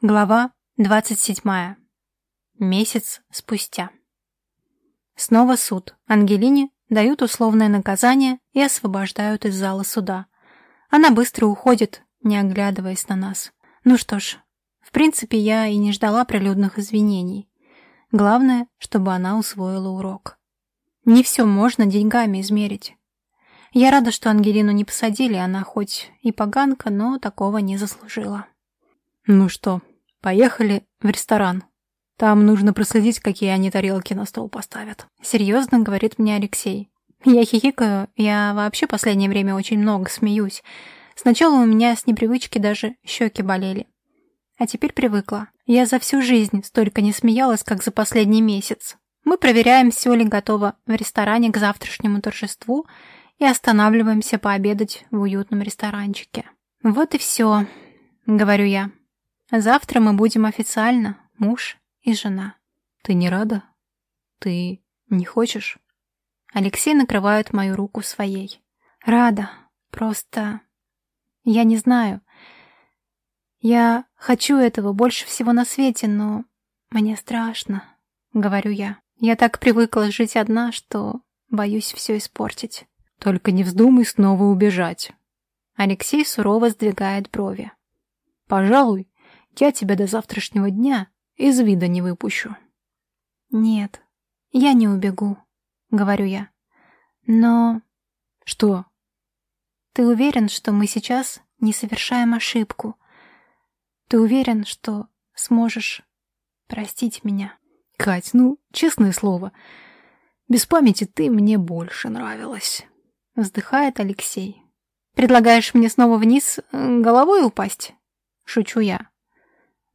Глава 27. Месяц спустя. Снова суд. Ангелине дают условное наказание и освобождают из зала суда. Она быстро уходит, не оглядываясь на нас. Ну что ж, в принципе, я и не ждала прилюдных извинений. Главное, чтобы она усвоила урок. Не все можно деньгами измерить. Я рада, что Ангелину не посадили, она хоть и поганка, но такого не заслужила. Ну что, поехали в ресторан. Там нужно проследить, какие они тарелки на стол поставят. Серьезно, говорит мне Алексей. Я хихикаю, я вообще последнее время очень много смеюсь. Сначала у меня с непривычки даже щеки болели. А теперь привыкла. Я за всю жизнь столько не смеялась, как за последний месяц. Мы проверяем, все ли готово в ресторане к завтрашнему торжеству и останавливаемся пообедать в уютном ресторанчике. Вот и все, говорю я. Завтра мы будем официально муж и жена. Ты не рада? Ты не хочешь? Алексей накрывает мою руку своей. Рада. Просто... Я не знаю. Я хочу этого больше всего на свете, но мне страшно, говорю я. Я так привыкла жить одна, что боюсь все испортить. Только не вздумай снова убежать. Алексей сурово сдвигает брови. Пожалуй, я тебя до завтрашнего дня из вида не выпущу. Нет, я не убегу, говорю я. Но... Что? Ты уверен, что мы сейчас не совершаем ошибку? Ты уверен, что сможешь простить меня? Кать, ну, честное слово, без памяти ты мне больше нравилась. Вздыхает Алексей. Предлагаешь мне снова вниз э, головой упасть? Шучу я.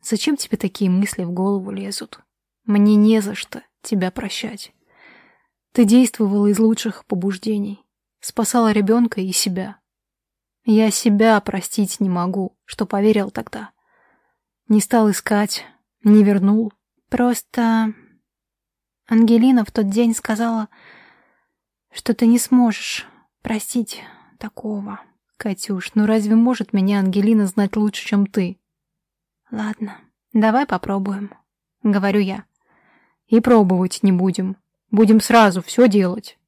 Зачем тебе такие мысли в голову лезут? Мне не за что тебя прощать. Ты действовала из лучших побуждений. Спасала ребенка и себя. Я себя простить не могу, что поверил тогда. Не стал искать, не вернул. Просто... Ангелина в тот день сказала, что ты не сможешь простить такого. Катюш, ну разве может меня Ангелина знать лучше, чем ты? Ладно, давай попробуем, говорю я. И пробовать не будем. Будем сразу все делать.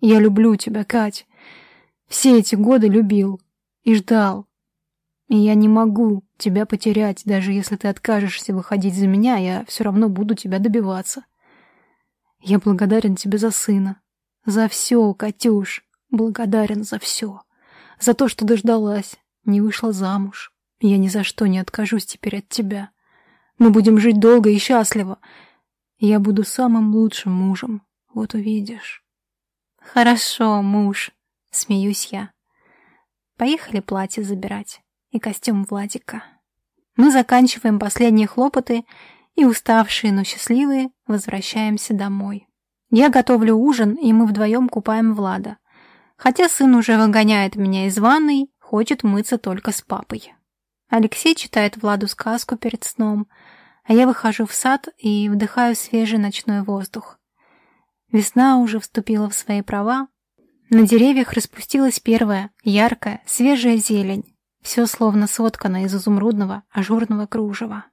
Я люблю тебя, Кать. Все эти годы любил и ждал. И я не могу тебя потерять, даже если ты откажешься выходить за меня, я все равно буду тебя добиваться. Я благодарен тебе за сына. За все, Катюш. Благодарен за все. За то, что дождалась, не вышла замуж. Я ни за что не откажусь теперь от тебя. Мы будем жить долго и счастливо. Я буду самым лучшим мужем. Вот увидишь. Хорошо, муж, смеюсь я. Поехали платье забирать и костюм Владика. Мы заканчиваем последние хлопоты и, уставшие, но счастливые, возвращаемся домой. Я готовлю ужин, и мы вдвоем купаем Влада. Хотя сын уже выгоняет меня из ванной, хочет мыться только с папой. Алексей читает Владу сказку перед сном, а я выхожу в сад и вдыхаю свежий ночной воздух. Весна уже вступила в свои права. На деревьях распустилась первая, яркая, свежая зелень. Все словно соткано из изумрудного, ажурного кружева.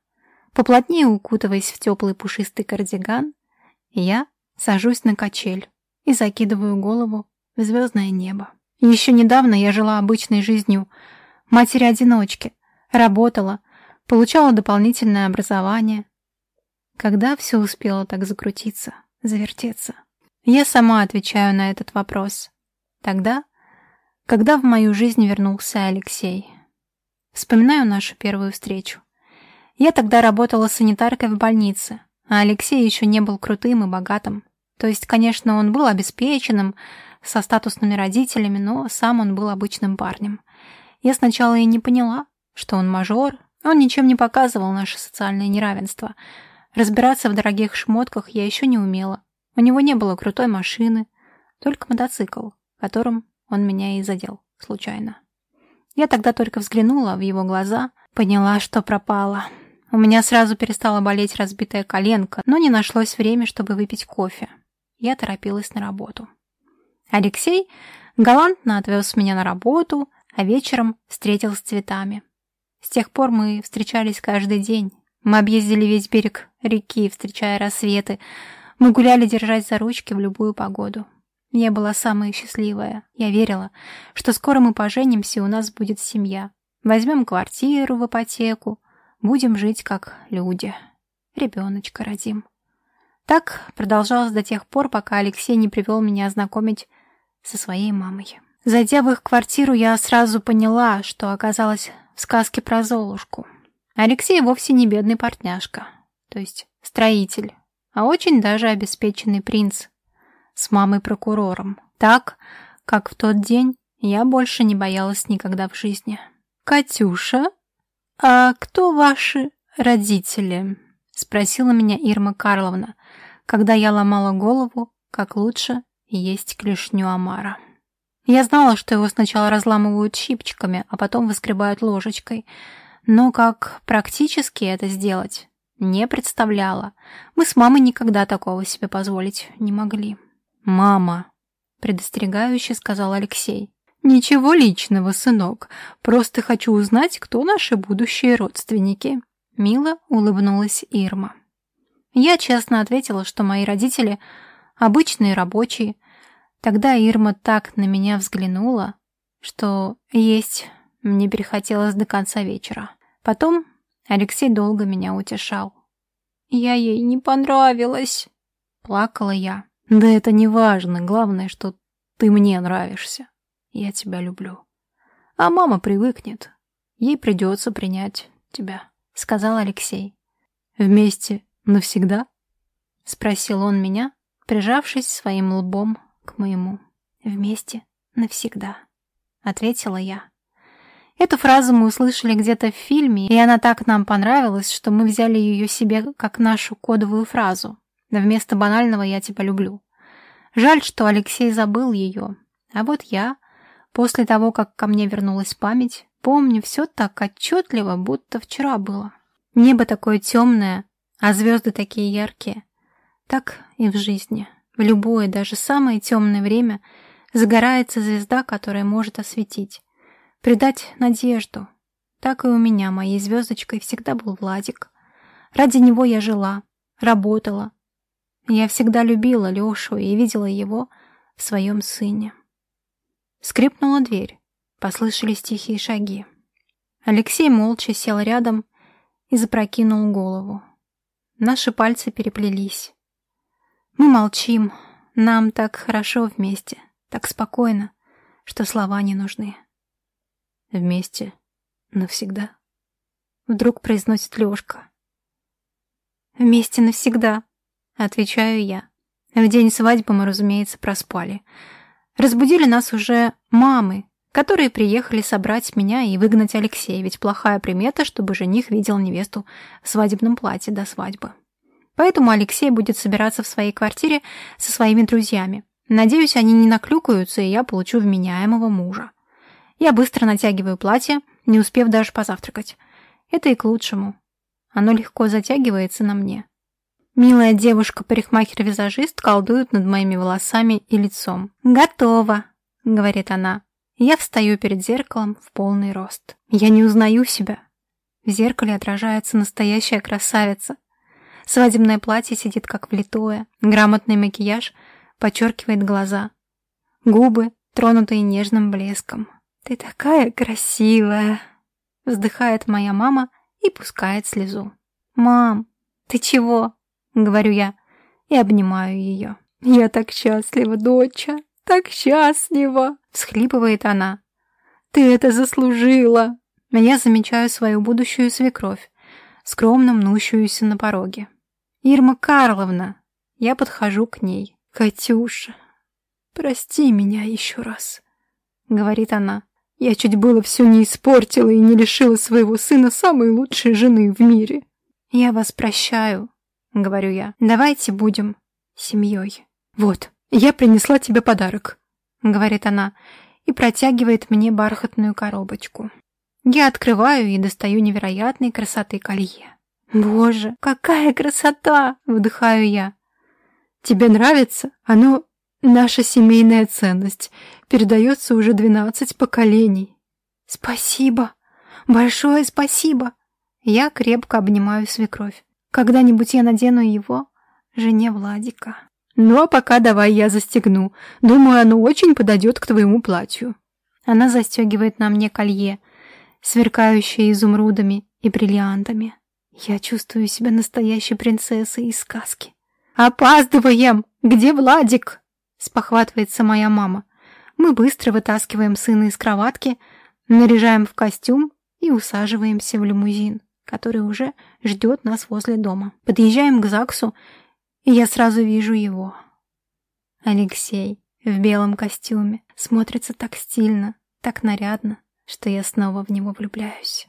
Поплотнее укутываясь в теплый пушистый кардиган, я сажусь на качель и закидываю голову в звездное небо. Еще недавно я жила обычной жизнью матери-одиночки, Работала, получала дополнительное образование. Когда все успело так закрутиться, завертеться? Я сама отвечаю на этот вопрос. Тогда, когда в мою жизнь вернулся Алексей. Вспоминаю нашу первую встречу. Я тогда работала санитаркой в больнице, а Алексей еще не был крутым и богатым. То есть, конечно, он был обеспеченным, со статусными родителями, но сам он был обычным парнем. Я сначала и не поняла, что он мажор, он ничем не показывал наше социальное неравенство. Разбираться в дорогих шмотках я еще не умела. У него не было крутой машины, только мотоцикл, которым он меня и задел случайно. Я тогда только взглянула в его глаза, поняла, что пропала. У меня сразу перестала болеть разбитая коленка, но не нашлось времени, чтобы выпить кофе. Я торопилась на работу. Алексей галантно отвез меня на работу, а вечером встретил с цветами. С тех пор мы встречались каждый день. Мы объездили весь берег реки, встречая рассветы. Мы гуляли, держась за ручки в любую погоду. Я была самая счастливая. Я верила, что скоро мы поженимся, и у нас будет семья. Возьмем квартиру в ипотеку, будем жить как люди. Ребеночка родим. Так продолжалось до тех пор, пока Алексей не привел меня знакомить со своей мамой. Зайдя в их квартиру, я сразу поняла, что оказалась в сказке про Золушку. Алексей вовсе не бедный портняшка, то есть строитель, а очень даже обеспеченный принц с мамой-прокурором. Так, как в тот день, я больше не боялась никогда в жизни. «Катюша, а кто ваши родители?» — спросила меня Ирма Карловна, когда я ломала голову, как лучше есть клешню Амара. Я знала, что его сначала разламывают щипчиками, а потом выскребают ложечкой. Но как практически это сделать, не представляла. Мы с мамой никогда такого себе позволить не могли. «Мама», — предостерегающе сказал Алексей. «Ничего личного, сынок. Просто хочу узнать, кто наши будущие родственники». Мило улыбнулась Ирма. Я честно ответила, что мои родители — обычные рабочие, Тогда Ирма так на меня взглянула, что есть мне перехотелось до конца вечера. Потом Алексей долго меня утешал. «Я ей не понравилась», — плакала я. «Да это не важно, главное, что ты мне нравишься. Я тебя люблю. А мама привыкнет. Ей придется принять тебя», — сказал Алексей. «Вместе навсегда?» — спросил он меня, прижавшись своим лбом к моему. Вместе навсегда, ответила я. Эту фразу мы услышали где-то в фильме, и она так нам понравилась, что мы взяли ее себе как нашу кодовую фразу. Вместо банального «я тебя люблю». Жаль, что Алексей забыл ее. А вот я, после того, как ко мне вернулась память, помню все так отчетливо, будто вчера было. Небо такое темное, а звезды такие яркие. Так и в жизни. В любое, даже самое темное время загорается звезда, которая может осветить, придать надежду. Так и у меня моей звездочкой всегда был Владик. Ради него я жила, работала. Я всегда любила Лешу и видела его в своем сыне. Скрипнула дверь, послышались тихие шаги. Алексей молча сел рядом и запрокинул голову. Наши пальцы переплелись. Мы молчим. Нам так хорошо вместе, так спокойно, что слова не нужны. Вместе навсегда. Вдруг произносит Лёшка. Вместе навсегда, отвечаю я. В день свадьбы мы, разумеется, проспали. Разбудили нас уже мамы, которые приехали собрать меня и выгнать Алексея, ведь плохая примета, чтобы жених видел невесту в свадебном платье до свадьбы. Поэтому Алексей будет собираться в своей квартире со своими друзьями. Надеюсь, они не наклюкаются, и я получу вменяемого мужа. Я быстро натягиваю платье, не успев даже позавтракать. Это и к лучшему. Оно легко затягивается на мне. Милая девушка-парикмахер-визажист колдует над моими волосами и лицом. «Готово», — говорит она. Я встаю перед зеркалом в полный рост. Я не узнаю себя. В зеркале отражается настоящая красавица. Свадебное платье сидит как влитое, грамотный макияж подчеркивает глаза. Губы, тронутые нежным блеском. «Ты такая красивая!» Вздыхает моя мама и пускает слезу. «Мам, ты чего?» Говорю я и обнимаю ее. «Я так счастлива, доча, так счастлива!» Всхлипывает она. «Ты это заслужила!» Я замечаю свою будущую свекровь, скромно мнущуюся на пороге. «Ирма Карловна!» Я подхожу к ней. «Катюша, прости меня еще раз», — говорит она. «Я чуть было все не испортила и не лишила своего сына самой лучшей жены в мире». «Я вас прощаю», — говорю я. «Давайте будем семьей». «Вот, я принесла тебе подарок», — говорит она и протягивает мне бархатную коробочку. Я открываю и достаю невероятной красоты колье. «Боже, какая красота!» — вдыхаю я. «Тебе нравится? Оно наша семейная ценность. Передается уже двенадцать поколений». «Спасибо! Большое спасибо. Я крепко обнимаю свекровь. Когда-нибудь я надену его жене Владика. Ну а пока давай я застегну. Думаю, оно очень подойдет к твоему платью. Она застегивает на мне колье, сверкающее изумрудами и бриллиантами. Я чувствую себя настоящей принцессой из сказки. «Опаздываем! Где Владик?» — спохватывается моя мама. Мы быстро вытаскиваем сына из кроватки, наряжаем в костюм и усаживаемся в лимузин, который уже ждет нас возле дома. Подъезжаем к ЗАГСу, и я сразу вижу его. Алексей в белом костюме смотрится так стильно, так нарядно, что я снова в него влюбляюсь.